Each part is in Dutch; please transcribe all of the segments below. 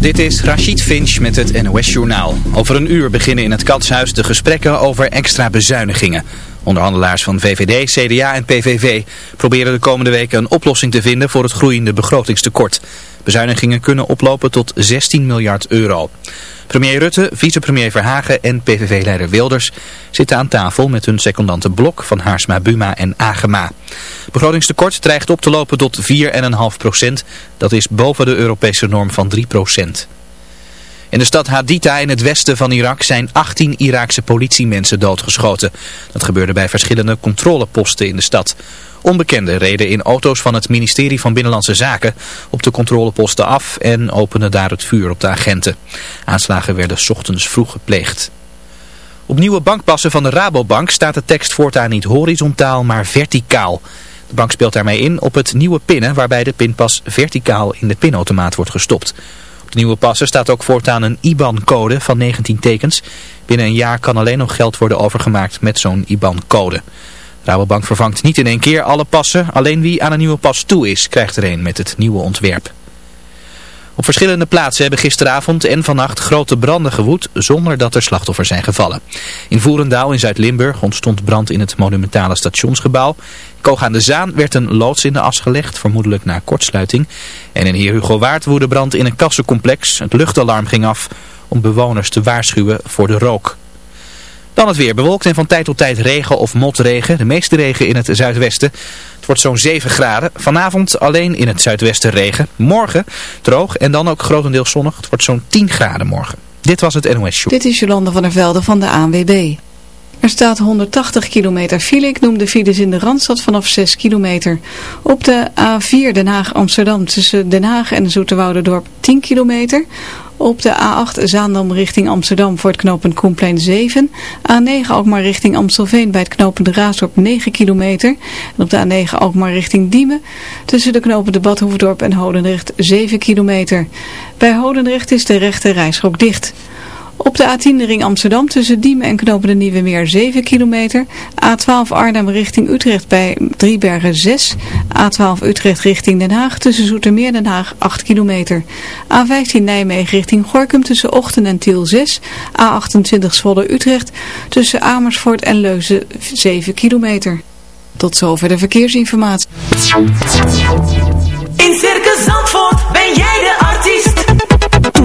Dit is Rachid Finch met het NOS Journaal. Over een uur beginnen in het Katshuis de gesprekken over extra bezuinigingen. Onderhandelaars van VVD, CDA en PVV proberen de komende weken een oplossing te vinden voor het groeiende begrotingstekort. Bezuinigingen kunnen oplopen tot 16 miljard euro. Premier Rutte, vicepremier Verhagen en PVV-leider Wilders zitten aan tafel met hun secondante blok van Haarsma Buma en Agema. Begrotingstekort dreigt op te lopen tot 4,5 procent. Dat is boven de Europese norm van 3 procent. In de stad Haditha in het westen van Irak zijn 18 Iraakse politiemensen doodgeschoten. Dat gebeurde bij verschillende controleposten in de stad. Onbekenden reden in auto's van het ministerie van Binnenlandse Zaken op de controleposten af en openden daar het vuur op de agenten. Aanslagen werden ochtends vroeg gepleegd. Op nieuwe bankpassen van de Rabobank staat de tekst voortaan niet horizontaal, maar verticaal. De bank speelt daarmee in op het nieuwe pinnen waarbij de pinpas verticaal in de pinautomaat wordt gestopt. Op de nieuwe passen staat ook voortaan een IBAN-code van 19 tekens. Binnen een jaar kan alleen nog geld worden overgemaakt met zo'n IBAN-code. Rabobank vervangt niet in één keer alle passen. Alleen wie aan een nieuwe pas toe is, krijgt er een met het nieuwe ontwerp. Op verschillende plaatsen hebben gisteravond en vannacht grote branden gewoed zonder dat er slachtoffers zijn gevallen. In Voerendaal in Zuid-Limburg ontstond brand in het monumentale stationsgebouw. Koog aan de Zaan werd een loods in de as gelegd, vermoedelijk na kortsluiting. En in Heer Hugo Waard woedde brand in een kassencomplex. Het luchtalarm ging af om bewoners te waarschuwen voor de rook. Dan het weer bewolkt en van tijd tot tijd regen of motregen. De meeste regen in het zuidwesten. Het wordt zo'n 7 graden. Vanavond alleen in het zuidwesten regen. Morgen droog en dan ook grotendeels zonnig. Het wordt zo'n 10 graden morgen. Dit was het NOS Show. Dit is Jolande van der Velde van de ANWB. Er staat 180 kilometer file. Ik noem de files in de Randstad vanaf 6 kilometer. Op de A4 Den Haag-Amsterdam tussen Den Haag en Zoeterwouderdorp 10 kilometer. Op de A8 Zaandam richting Amsterdam voor het knooppunt Koenplein 7. A9 Alkmaar richting Amstelveen bij het knooppunt Raasdorp 9 kilometer. En op de A9 Alkmaar richting Diemen tussen de knopen de Badhoefdorp en Hodendrecht 7 kilometer. Bij Hodendrecht is de rechte reisschok dicht. Op de A10 de ring Amsterdam tussen Diemen en Knopen de Nieuwe Meer 7 kilometer. A12 Arnhem richting Utrecht bij Driebergen 6. A12 Utrecht richting Den Haag tussen Zoetermeer Den Haag 8 kilometer. A15 Nijmegen richting Gorkum tussen Ochten en Tiel 6. A28 Zwolle Utrecht tussen Amersfoort en Leuzen 7 kilometer. Tot zover de verkeersinformatie.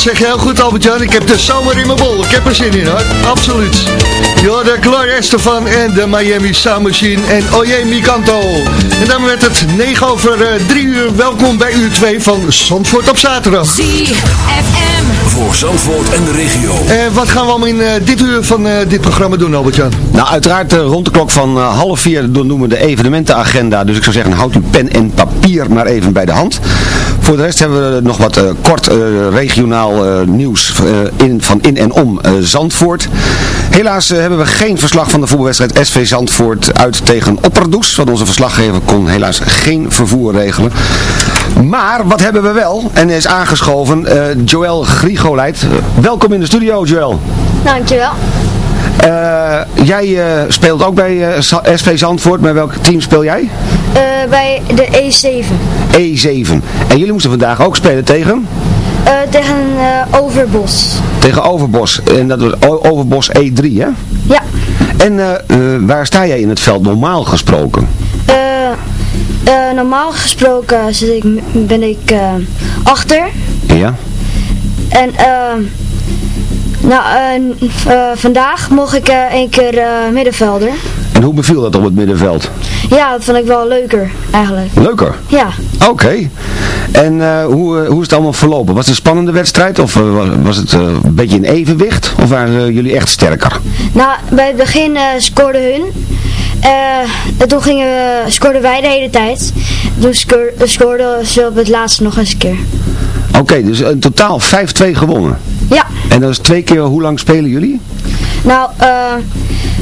Dat zeg je heel goed, Albert-Jan. Ik heb de zomer in mijn bol. Ik heb er zin in, hoor. Absoluut. Yo, de Gloria Estefan en de Miami Sound Machine en Oye Mikanto. En dan werd het 9 over 3 uur. Welkom bij uur 2 van Zandvoort op zaterdag. ZFM. Voor Zandvoort en de regio. En wat gaan we allemaal in uh, dit uur van uh, dit programma doen, Albert-Jan? Nou, uiteraard uh, rond de klok van half vier doen we de evenementenagenda. Dus ik zou zeggen, houd uw pen en papier maar even bij de hand. Voor de rest hebben we nog wat kort regionaal nieuws in, van in en om Zandvoort. Helaas hebben we geen verslag van de voetbalwedstrijd SV Zandvoort uit tegen Opperdoes. Want onze verslaggever kon helaas geen vervoer regelen. Maar wat hebben we wel? En is aangeschoven Joël Grigoleit. welkom in de studio, Joël. Dankjewel. Uh, jij uh, speelt ook bij uh, SV Zandvoort. Bij welk team speel jij? bij de E7. E7. En jullie moesten vandaag ook spelen tegen? tegen Overbos. Tegen Overbos. En dat was Overbos E3, hè? Ja. En waar sta jij in het veld normaal gesproken? Uh, normaal gesproken zit ik, ben ik uh, achter. Ja. En uh, nou, vandaag mocht ik één keer middenvelder. En hoe beviel dat op het middenveld? Ja, dat vond ik wel leuker eigenlijk. Leuker? Ja. Oké. En hoe, hoe is het allemaal verlopen? Was het een spannende wedstrijd of was het een beetje in evenwicht? Of waren jullie echt sterker? Nou, bij het begin scoorden hun. Uh, toen gingen we, scoorden wij de hele tijd. Toen scoorden ze op het laatste nog eens een keer. Oké, dus in totaal 5-2 gewonnen? Ja. En dat is twee keer, hoe lang spelen jullie? Nou, uh,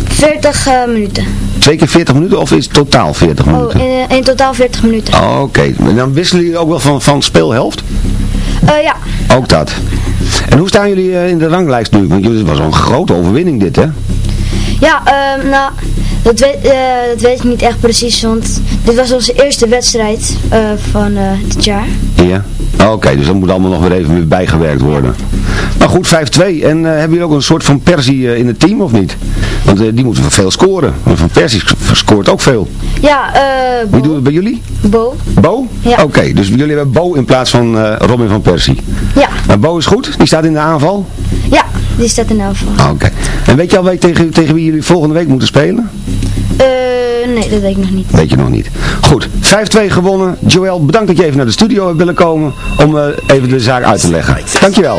40 uh, minuten. Twee keer 40 minuten of is het totaal 40 minuten? Oh, in, in totaal 40 minuten. Oh, Oké, okay. en dan wisselen jullie ook wel van, van speelhelft? Uh, ja. Ook dat. En hoe staan jullie in de ranglijst nu? Want het was een grote overwinning dit, hè? Ja, uh, nou, dat weet, uh, dat weet ik niet echt precies, want dit was onze eerste wedstrijd uh, van uh, dit jaar. Ja, oké, okay, dus dat moet allemaal nog weer even bijgewerkt worden. Maar goed, 5-2. En hebben jullie ook een soort van Persie in het team of niet? Want die moeten veel scoren. Van Persie scoort ook veel. Ja, eh... Wie doet het bij jullie? Bo. Bo? Ja. Oké, okay, dus jullie hebben Bo in plaats van Robin van Persie. Ja. Maar Bo is goed? Die staat in de aanval? Ja, die staat in de aanval. Oké. Okay. En weet je al tegen, tegen wie jullie volgende week moeten spelen? Uh, nee, dat weet ik nog niet. Weet je nog niet. Goed, 5-2 gewonnen. Joël, bedankt dat je even naar de studio hebt willen komen om uh, even de zaak uit te leggen. Dankjewel.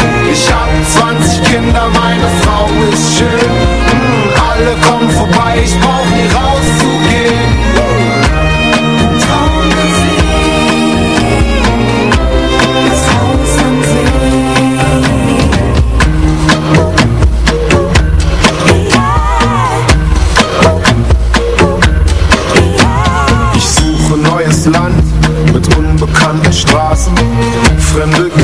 Ich hab 20 Kinder, meine Frau ist schön. Mm, alle kommen vorbei, ich brauch nie rauszugehen. Ich suche neues Land mit unbekannten Straßen, fremde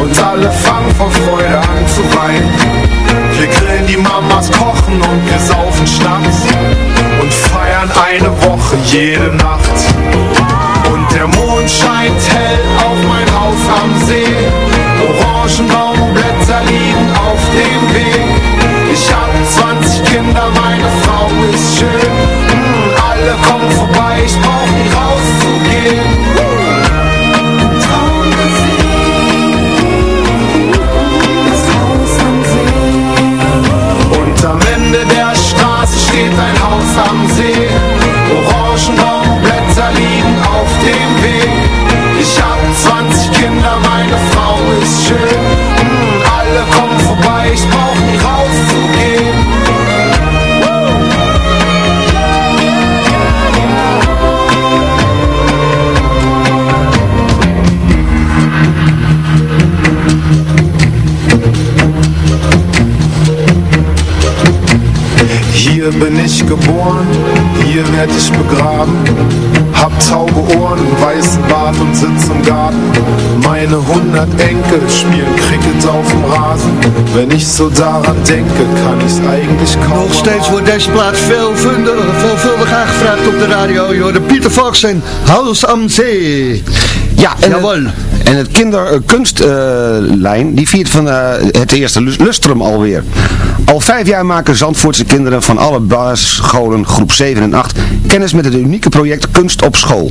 und alle fangen vor Freude an zu weinen. Wir grillen die Mamas, kochen und wir saufen Schnaps und feiern eine Woche jede Nacht. Und der Mond scheint hell Haus am Hier bin ich geboren, hier werd ich begraben. Hab taube Ohren, weißen Bart und sitz im Garten. Meine hundert Enkel spielen Cricket auf dem Rasen. Wenn ich so daran denke, kann ich's eigentlich kaum Nog steeds wordt deze plaat veelvuldig, veelvuldig aangevraagd op de radio. Je hoorde Pieter Fox en House am See. Ja, en, Jawel. En het kinderkunstlijn, die viert van eh, het eerste lus- lustrum alweer. Al vijf jaar maken Zandvoortse kinderen van alle basisscholen groep 7 en 8 kennis met het unieke project Kunst op School.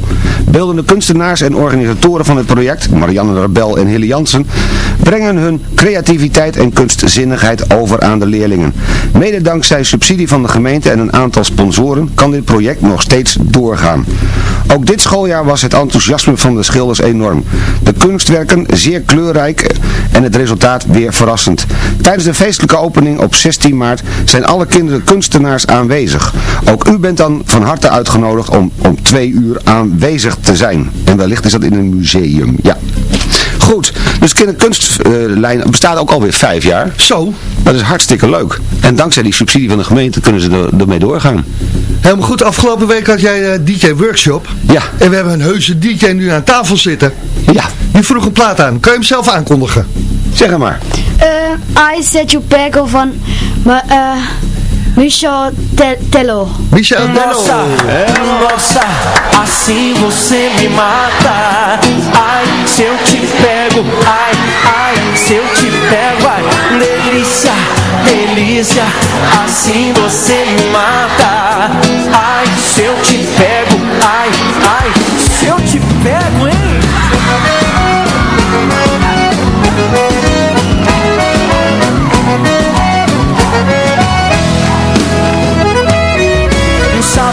Beeldende kunstenaars en organisatoren van het project, Marianne Rebel en Hilly Jansen, brengen hun creativiteit en kunstzinnigheid over aan de leerlingen. Mede dankzij subsidie van de gemeente en een aantal sponsoren kan dit project nog steeds doorgaan. Ook dit schooljaar was het enthousiasme van de schilders enorm. De kunstwerken zeer kleurrijk en het resultaat weer verrassend. Tijdens de feestelijke opening op 16 maart zijn alle kinderen kunstenaars aanwezig. Ook u bent dan van harte uitgenodigd om om twee uur aanwezig te zijn. En wellicht is dat in een museum, ja. Goed, dus kinderkunstlijn bestaat ook alweer vijf jaar. Zo, Dat is hartstikke leuk. En dankzij die subsidie van de gemeente kunnen ze er, ermee doorgaan. helemaal goed. Afgelopen week had jij eh, DJ Workshop. Ja. En we hebben een heuse DJ nu aan tafel zitten. Ja, Die vroeg een plaat aan. Kan je hem zelf aankondigen? zeg maar. Eh, I Set You Pego van ma, eh, Michel Te- Tello. Michel Dello. Nossa, nossa, assim você me mata. Ai, se eu te pego, ai, ai, se eu te pego, ai, delícia, delícia, assim você me mata. Ai, se eu te pego, ai,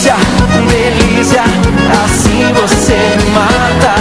delícia, delícia, assim você me mata.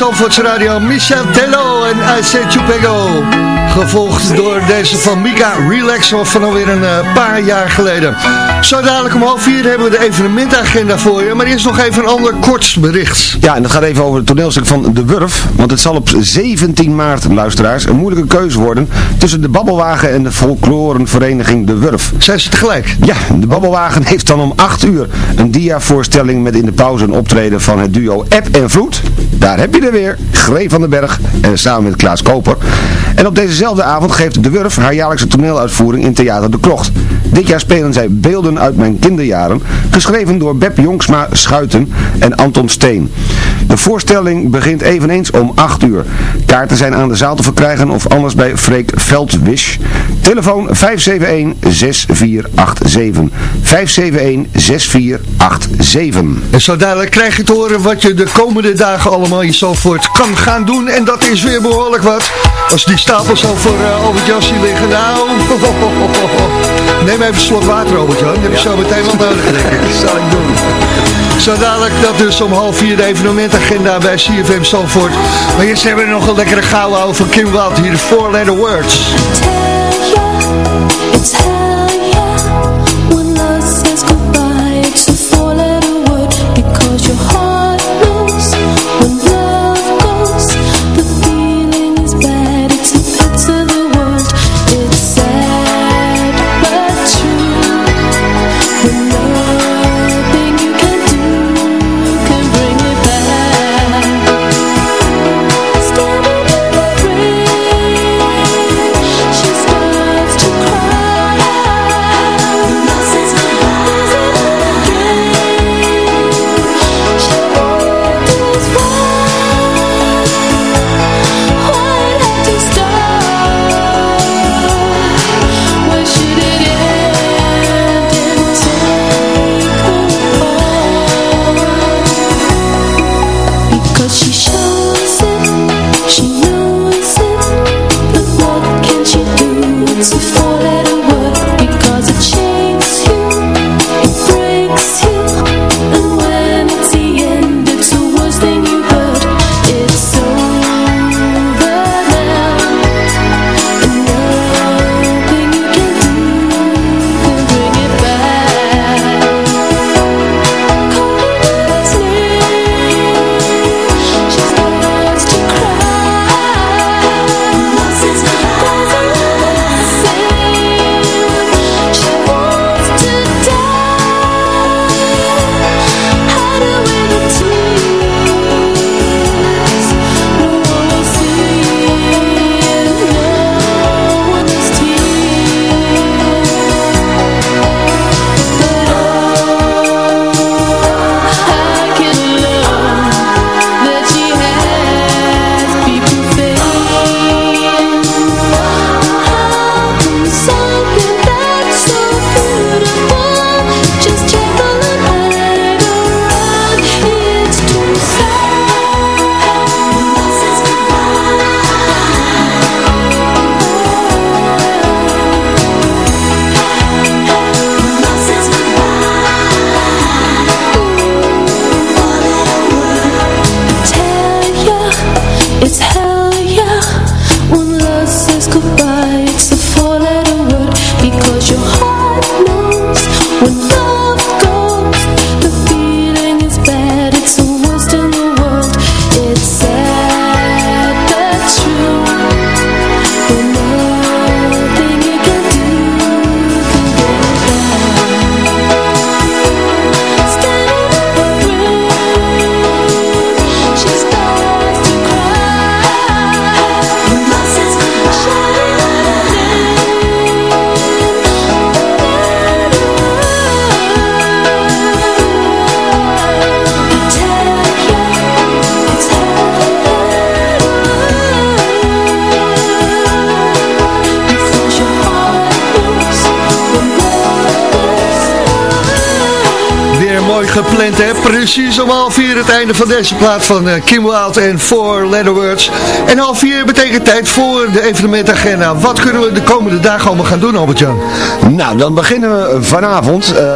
Zandvoorts Radio Michel Tello en I Chupego. Gevolgd door deze van Mika Relax van alweer een uh, paar jaar geleden. Zo dadelijk om half vier hebben we de evenementagenda voor je. Maar eerst nog even een ander kort bericht. Ja, en dat gaat even over het toneelstuk van De Wurf. Want het zal op 17 maart, luisteraars, een moeilijke keuze worden tussen de Babbelwagen en de folklorenvereniging De Wurf. Zijn ze tegelijk? Ja, de Babbelwagen heeft dan om 8 uur een diavoorstelling met in de pauze een optreden van het duo App en Vloed. Daar heb je er weer, Gree van den Berg en samen met Klaas Koper. En op dezezelfde avond geeft De Wurf haar jaarlijkse toneeluitvoering in Theater de Krocht. Dit jaar spelen zij Beelden uit mijn kinderjaren, geschreven door Beb Jongsma Schuiten en Anton Steen. De voorstelling begint eveneens om 8 uur. Kaarten zijn aan de zaal te verkrijgen of anders bij Freek Veldwisch. Telefoon 571-6487. 571-6487. En zo dadelijk krijg je te horen wat je de komende dagen allemaal in Zalvoort kan gaan doen. En dat is weer behoorlijk wat. Als die stapels al voor uh, Albert Jassie liggen, nou... Neem even een slok water, Albert Jan. Dan heb je zo meteen wat nodig, denk ik. Dat zal ik doen. Zo dadelijk dat dus om half vier de evenementagenda bij CFM Zalvoort. Maar eerst hebben we nog een lekkere gouden over Kim Wild. Hier de Four Letter Words. to hè? Precies om half vier het einde van deze plaat van uh, Kim Wilde en Four Letter Words. En half vier betekent tijd voor de evenementagenda. Wat kunnen we de komende dagen allemaal gaan doen, Albert-Jan? Nou, dan beginnen we vanavond. Uh,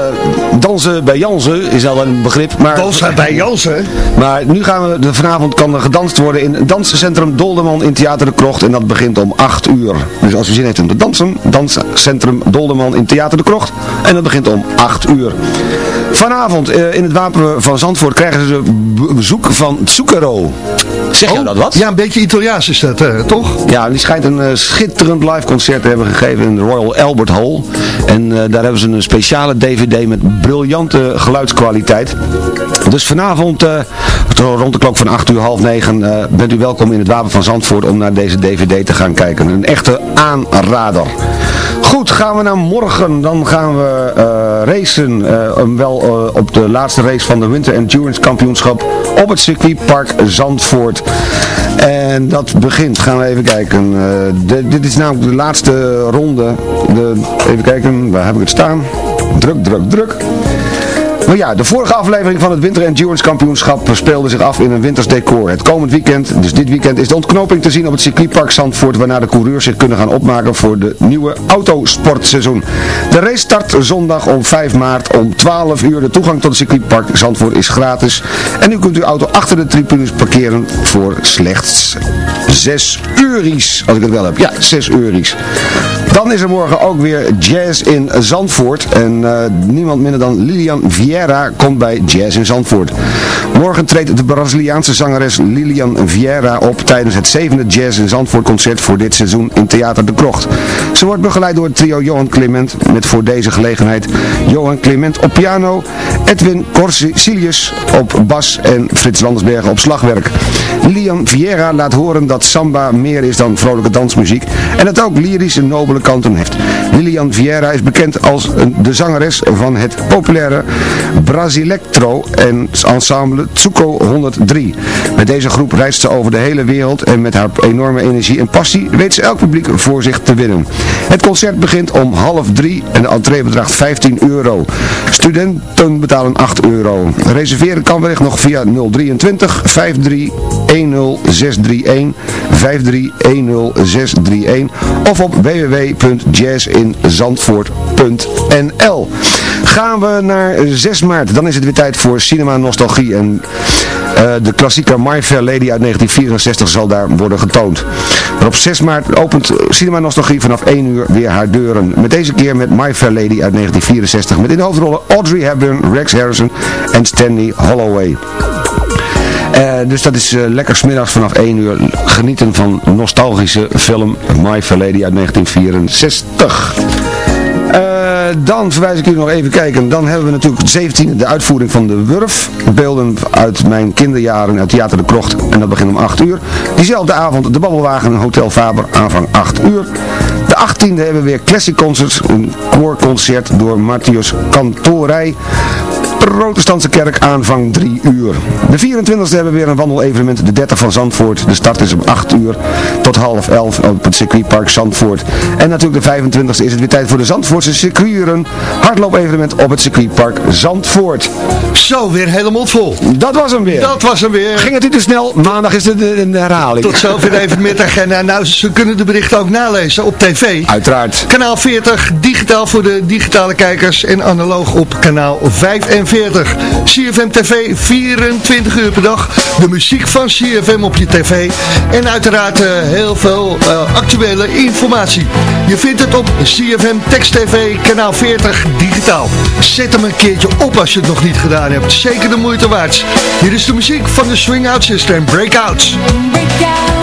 dansen bij Jansen is al een begrip. Maar, dansen bij Jansen? Maar nu gaan we, de, vanavond kan er gedanst worden in het danscentrum Dolderman in Theater de Krocht. En dat begint om 8 uur. Dus als u zin heeft om te dansen, danscentrum Dolderman in Theater de Krocht. En dat begint om 8 uur. Vanavond uh, in het Wapen van Zandvoort krijgen ze bezoek van Zucchero. Zeg oh, je dat wat? Ja, een beetje Italiaans is dat, uh, toch? Ja, die schijnt een uh, schitterend live concert te hebben gegeven in de Royal Albert Hall. En daar hebben ze een speciale DVD met briljante geluidskwaliteit. Dus vanavond, rond de klok van 8 uur, half 9, bent u welkom in het Wapen van Zandvoort om naar deze DVD te gaan kijken. Een echte aanrader. Goed, gaan we naar morgen. Dan gaan we uh, racen. Uh, wel uh, op de laatste race van de Winter Endurance Kampioenschap op het circuitpark Zandvoort. En dat begint, gaan we even kijken. Dit is namelijk de laatste ronde. De, even kijken, waar heb ik het staan? Druk, druk, druk. Maar ja, de vorige aflevering van het Winter Endurance Kampioenschap speelde zich af in een winters decor. Het komend weekend, dus dit weekend, is de ontknoping te zien op het circuitpark Zandvoort, waarna de coureurs zich kunnen gaan opmaken voor de nieuwe autosportseizoen. De race start zondag om 5 maart om 12 uur. De toegang tot het circuitpark Zandvoort is gratis. En u kunt uw auto achter de tribunes parkeren voor slechts 6 uries, als ik het wel heb. Ja, 6 uries. Dan is er morgen ook weer jazz in Zandvoort. En uh, niemand minder dan Lilian Vieira komt bij Jazz in Zandvoort. Morgen treedt de Braziliaanse zangeres Lilian Vieira op tijdens het zevende Jazz in Zandvoort concert voor dit seizoen in Theater de Krocht. Ze wordt begeleid door het trio Johan Clement met voor deze gelegenheid Johan Clement op piano, Edwin Corsilius op bas en Frits Landersbergen op slagwerk. Lilian Vieira laat horen dat samba meer is dan vrolijke dansmuziek en dat ook lyrische nobele kanten. Lilian Vieira is bekend als de zangeres van het populaire Brasilectro en ensemble Tsuko 103. Met deze groep reist ze over de hele wereld en met haar enorme energie en passie weet ze elk publiek voor zich te winnen. Het concert begint om half drie en de entree bedraagt 15 euro. Studenten betalen 8 euro. Reserveren kan wellicht nog via 023 53 10631 5310631 of op www.jazzinzandvoort.nl Gaan we naar 6 maart, dan is het weer tijd voor Cinema Nostalgie en uh, de klassieker My Fair Lady uit 1964 zal daar worden getoond. Maar op 6 maart opent Cinema Nostalgie vanaf 1 uur weer haar deuren. Met deze keer met My Fair Lady uit 1964 met in de hoofdrollen Audrey Hepburn, Rex Harrison en Stanley Holloway. Uh, dus dat is uh, lekker smiddags vanaf 1 uur genieten van nostalgische film My Fair Lady uit 1964. Uh, dan verwijs ik u nog even kijken. Dan hebben we natuurlijk het 17e de uitvoering van de Wurf. Beelden uit mijn kinderjaren uit Theater de Krocht. En dat begint om 8 uur. Diezelfde avond de Babbelwagen Hotel Faber aanvang 8 uur. De 18e hebben we weer Classic Concerts. Een koorconcert door Matthias Kantorij protestantse kerk aanvang 3 uur. De 24e hebben we weer een wandelevenement, de 30 van Zandvoort. De start is om 8 uur tot half 11 op het circuitpark Zandvoort. En natuurlijk de 25e is het weer tijd voor de Zandvoortse circuieren. Hardloop-evenement op het circuitpark Zandvoort. Zo, weer helemaal vol. Dat was hem weer. Dat was hem weer. Ging het u te snel? Maandag is het de, de herhaling. Tot zover even met agenda. Nou, ze kunnen de berichten ook nalezen op tv. Uiteraard. Kanaal 40, digitaal voor de digitale kijkers en analoog op kanaal 45. CFM TV, 24 uur per dag. De muziek van CFM op je tv. En uiteraard uh, heel veel uh, actuele informatie. Je vindt het op CFM Text TV, kanaal 40, digitaal. Zet hem een keertje op als je het nog niet gedaan hebt. Zeker de moeite waard. Hier is de muziek van de Swing Out System, Breakouts. Breakout.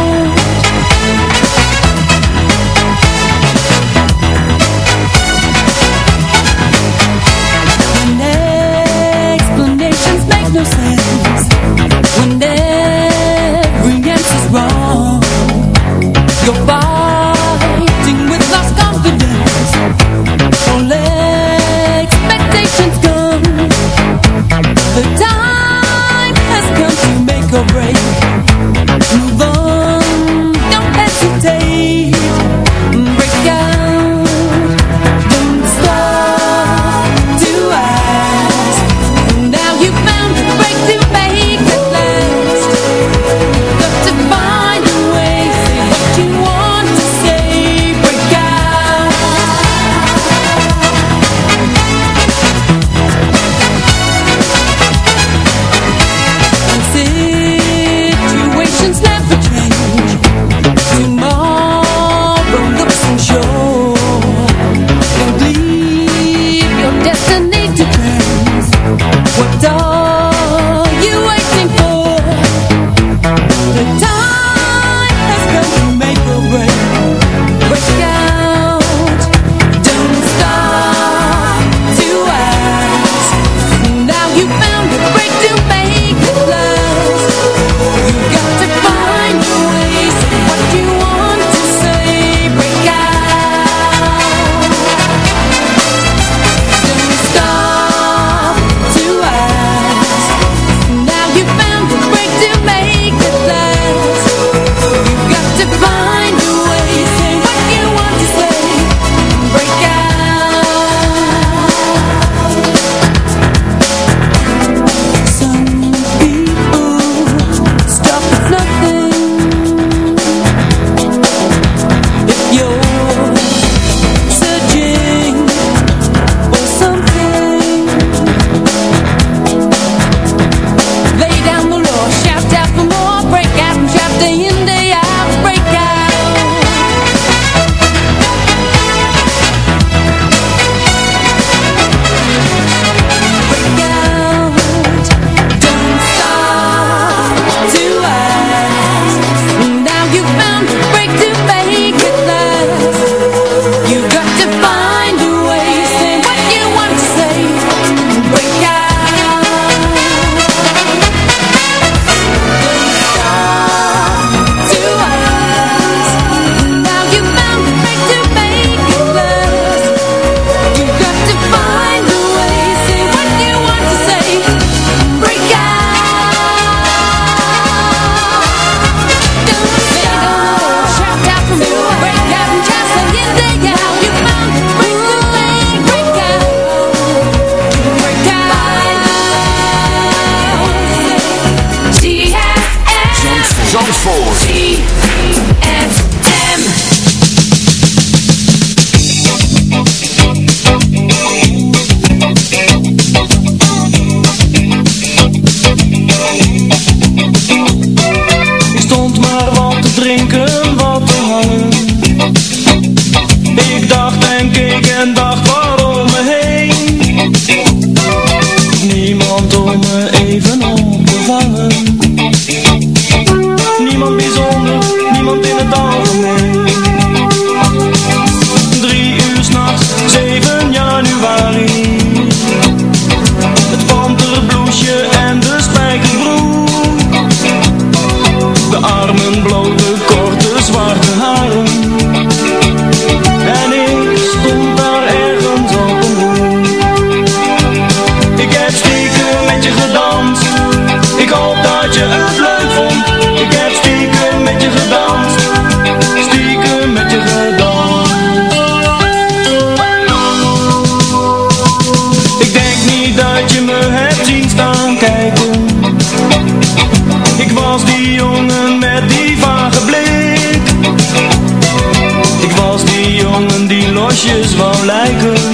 Die losjes wou lijken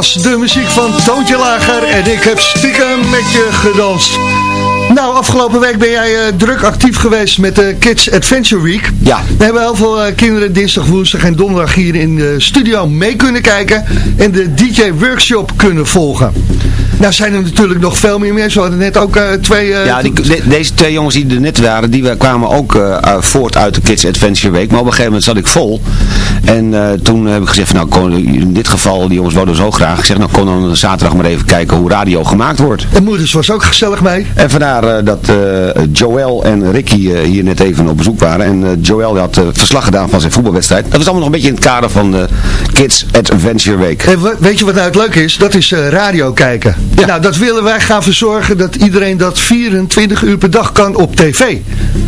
was de muziek van Toontje Lager en ik heb stiekem met je gedanst. Nou, afgelopen week ben jij eh, druk actief geweest met de Kids Adventure Week. Ja. We hebben heel veel eh, kinderen dinsdag, woensdag en donderdag hier in de studio mee kunnen kijken en de DJ Workshop kunnen volgen. Nou zijn er natuurlijk nog veel meer mensen. We hadden net ook eh, twee... eh, Ja, die, de- deze twee jongens die er net waren, die wa- kwamen ook eh, voort uit de Kids Adventure Week. Maar op een gegeven moment zat ik vol. En toen heb ik gezegd, van, nou in dit geval, die jongens wouden zo graag. Ik zeg, nou kom dan zaterdag maar even kijken hoe radio gemaakt wordt. En moeders was ook gezellig mee. En vandaar dat Joël en Ricky hier net even op bezoek waren. En Joël die had verslag gedaan van zijn voetbalwedstrijd. Dat was allemaal nog een beetje in het kader van de Kids Adventure Week. En weet je wat nou het leuke is? Dat is radio kijken. Nou, dat willen wij gaan verzorgen dat iedereen dat 24 uur per dag kan op tv.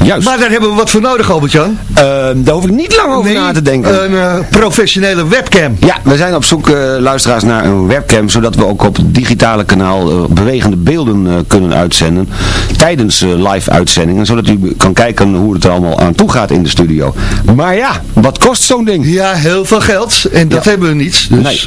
Juist. Maar daar hebben we wat voor nodig, Albert-Jan. Ehm, daar hoef ik niet lang over Nee, na te denken. Een eh, professionele webcam. Ja, we zijn op zoek, eh, luisteraars, naar een webcam, zodat we ook op het digitale kanaal eh, bewegende beelden kunnen uitzenden tijdens live uitzendingen, zodat u kan kijken hoe het er allemaal aan toe gaat in de studio. Maar ja, wat kost zo'n ding? Ja, heel veel geld. En dat Ja. hebben we niet. Dus Nee.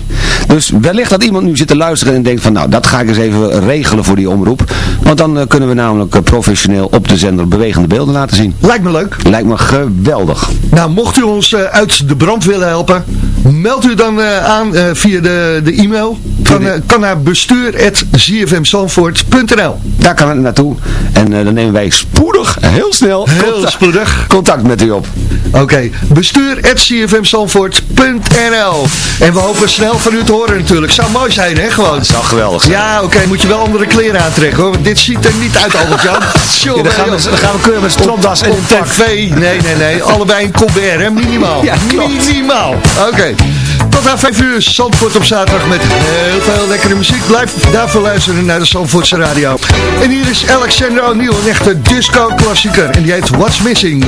Dus wellicht dat iemand nu zit te luisteren en denkt van nou, dat ga ik eens even regelen voor die omroep. Want dan eh, kunnen we namelijk eh, professioneel op de zender bewegende beelden laten zien. lijkt me leuk. Lijkt me geweldig. Nou, mocht u ons eh, uit de brand willen helpen, meld u dan aan via de, de e-mail. Kan, kan naar bestuur.zfmzandvoort.nl Daar kan het naartoe. En dan nemen wij spoedig, heel snel, Heel contact, spoedig. contact met u op. Oké, bestuur.cfmzandvoort.nl En we hopen snel van u te horen natuurlijk. Zou mooi zijn, hè, gewoon. Dat zou geweldig zijn. Ja, oké, moet je wel andere kleren aantrekken, hoor. Want dit ziet er niet uit, Albert-Jan. Ja, dan, gaan we, dan gaan we keuren met stropdas en een pak. tv. Nee, nee, nee. Allebei een Colbert, hè? Minimaal. Ja, klopt. Minimaal. Oké. Tot aan 5 uur. Zandvoort op zaterdag met heel veel lekkere muziek. Blijf daarvoor luisteren naar de Zandvoortse radio. En hier is Alexander O'Neill, een echte disco-klassieker. En die heet What's Missing.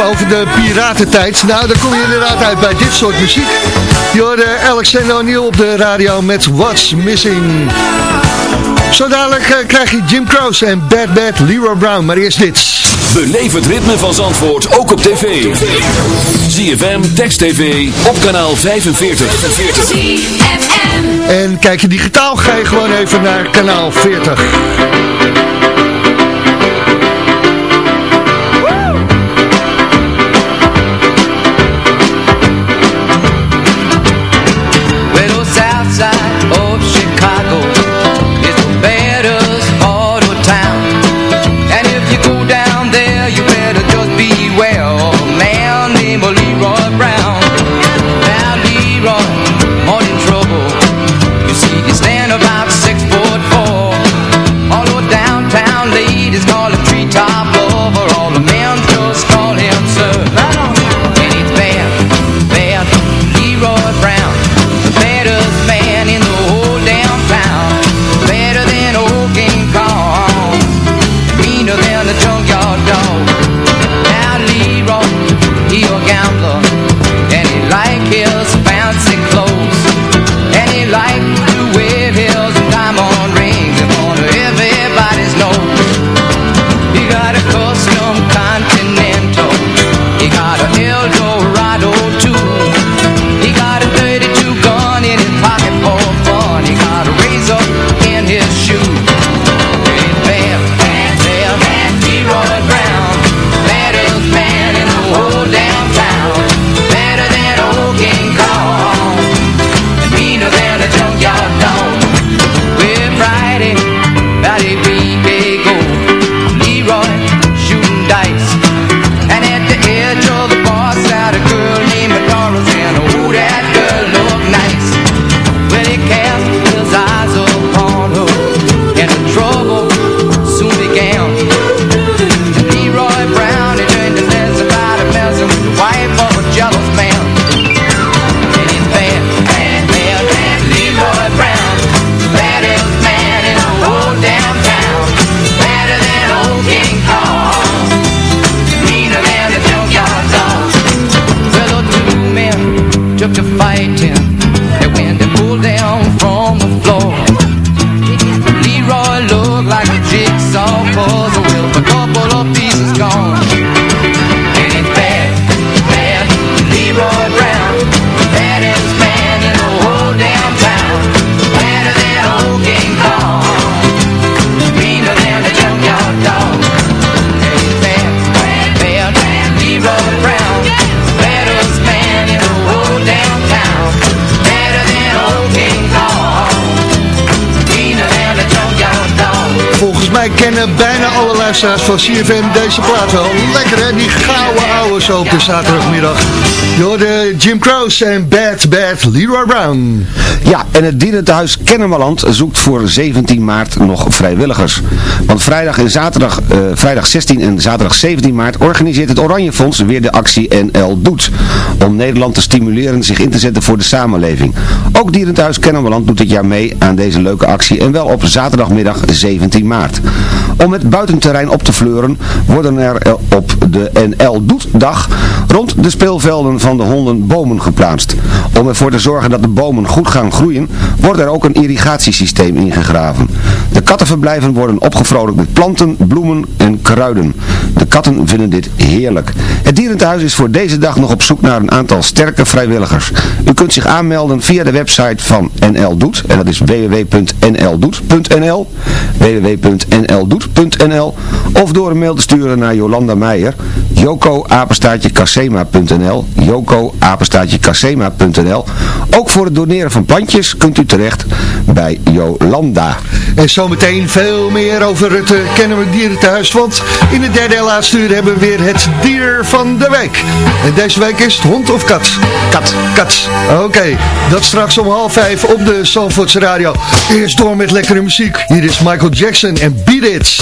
over de piratentijd. Nou, daar kom je inderdaad uit bij dit soort muziek. Je hoorde Alexander O'Neill op de radio met What's Missing. Zo dadelijk eh, krijg je Jim Crows en Bad Bad Leroy Brown. Maar eerst dit. Beleef het ritme van Zandvoort ook op tv. ZFM, Text TV, op kanaal 45. En kijk je digitaal, ga je gewoon even naar kanaal 40. Luisteraars van CFM deze plaat wel. Lekker hè, die gouden ouwe zo op de zaterdagmiddag. Je hoorde Jim Croce en Bad Bad Leroy Brown. Ja, en het dierentehuis Kennemerland zoekt voor 17 maart nog vrijwilligers. Want vrijdag, en zaterdag, eh, vrijdag 16 en zaterdag 17 maart organiseert het Oranje Fonds weer de actie NL Doet. Om Nederland te stimuleren zich in te zetten voor de samenleving. Ook dierentehuis Kennemerland doet dit jaar mee aan deze leuke actie en wel op zaterdagmiddag 17 maart. Om het buitenterrein op te fleuren worden er eh, op de NL Doetdag rond de speelvelden van de honden bomen geplaatst. Om ervoor te zorgen dat de bomen goed gaan groeien, wordt er ook een irrigatiesysteem ingegraven. De kattenverblijven worden opgevrolijkt met planten, bloemen en kruiden. De katten vinden dit heerlijk. Het dierentehuis is voor deze dag nog op zoek naar een aantal sterke vrijwilligers. U kunt zich aanmelden via de website van NL Doet. En dat is www.nldoet.nl www.nldoet.nl Of door een mail te sturen naar Jolanda Meijer joko casema.nl joko casema.nl Ook voor het doneren van plantjes kunt u terecht bij Jolanda. En zometeen veel meer over het uh, Kennemer Dierentehuis. Want in de derde en laatste uur hebben we weer het dier van de week. En deze week is het hond of kat? Kat. Kat. Oké, dat straks om half vijf op de Zandvoortse Radio. Eerst door met lekkere muziek. Hier is Michael Jackson en Beat It.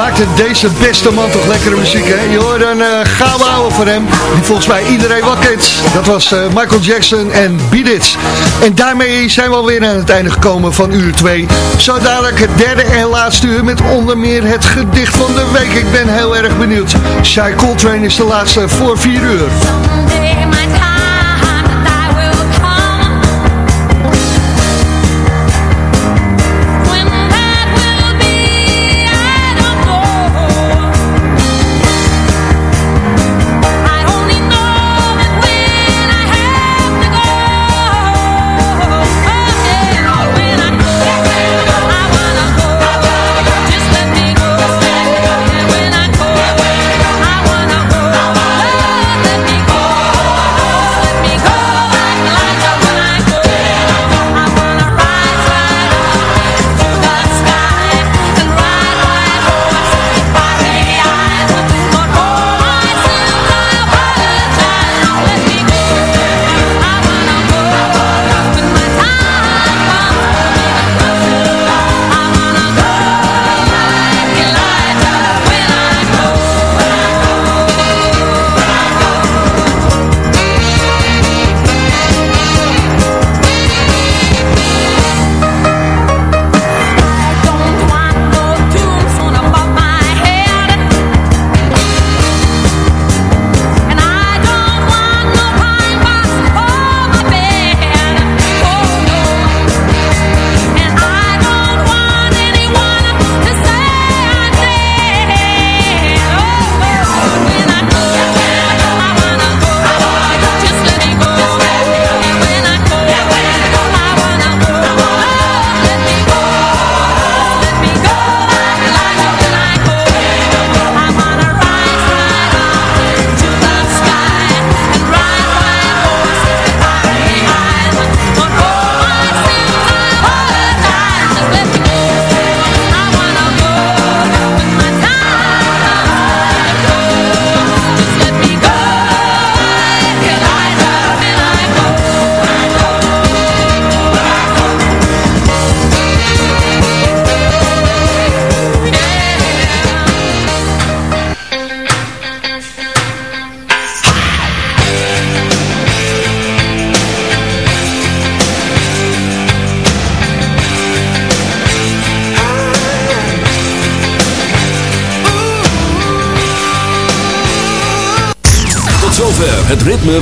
Wat maakt het deze beste man toch lekkere muziek, hè? Je hoort een uh, gouden ouwe voor hem, die volgens mij iedereen wel kent. Dat was uh, Michael Jackson en Beat It. En daarmee zijn we alweer aan het einde gekomen van uur 2. Zo dadelijk het derde en laatste uur met onder meer het gedicht van de week. Ik ben heel erg benieuwd. Shai Coltrane is de laatste voor 4 uur.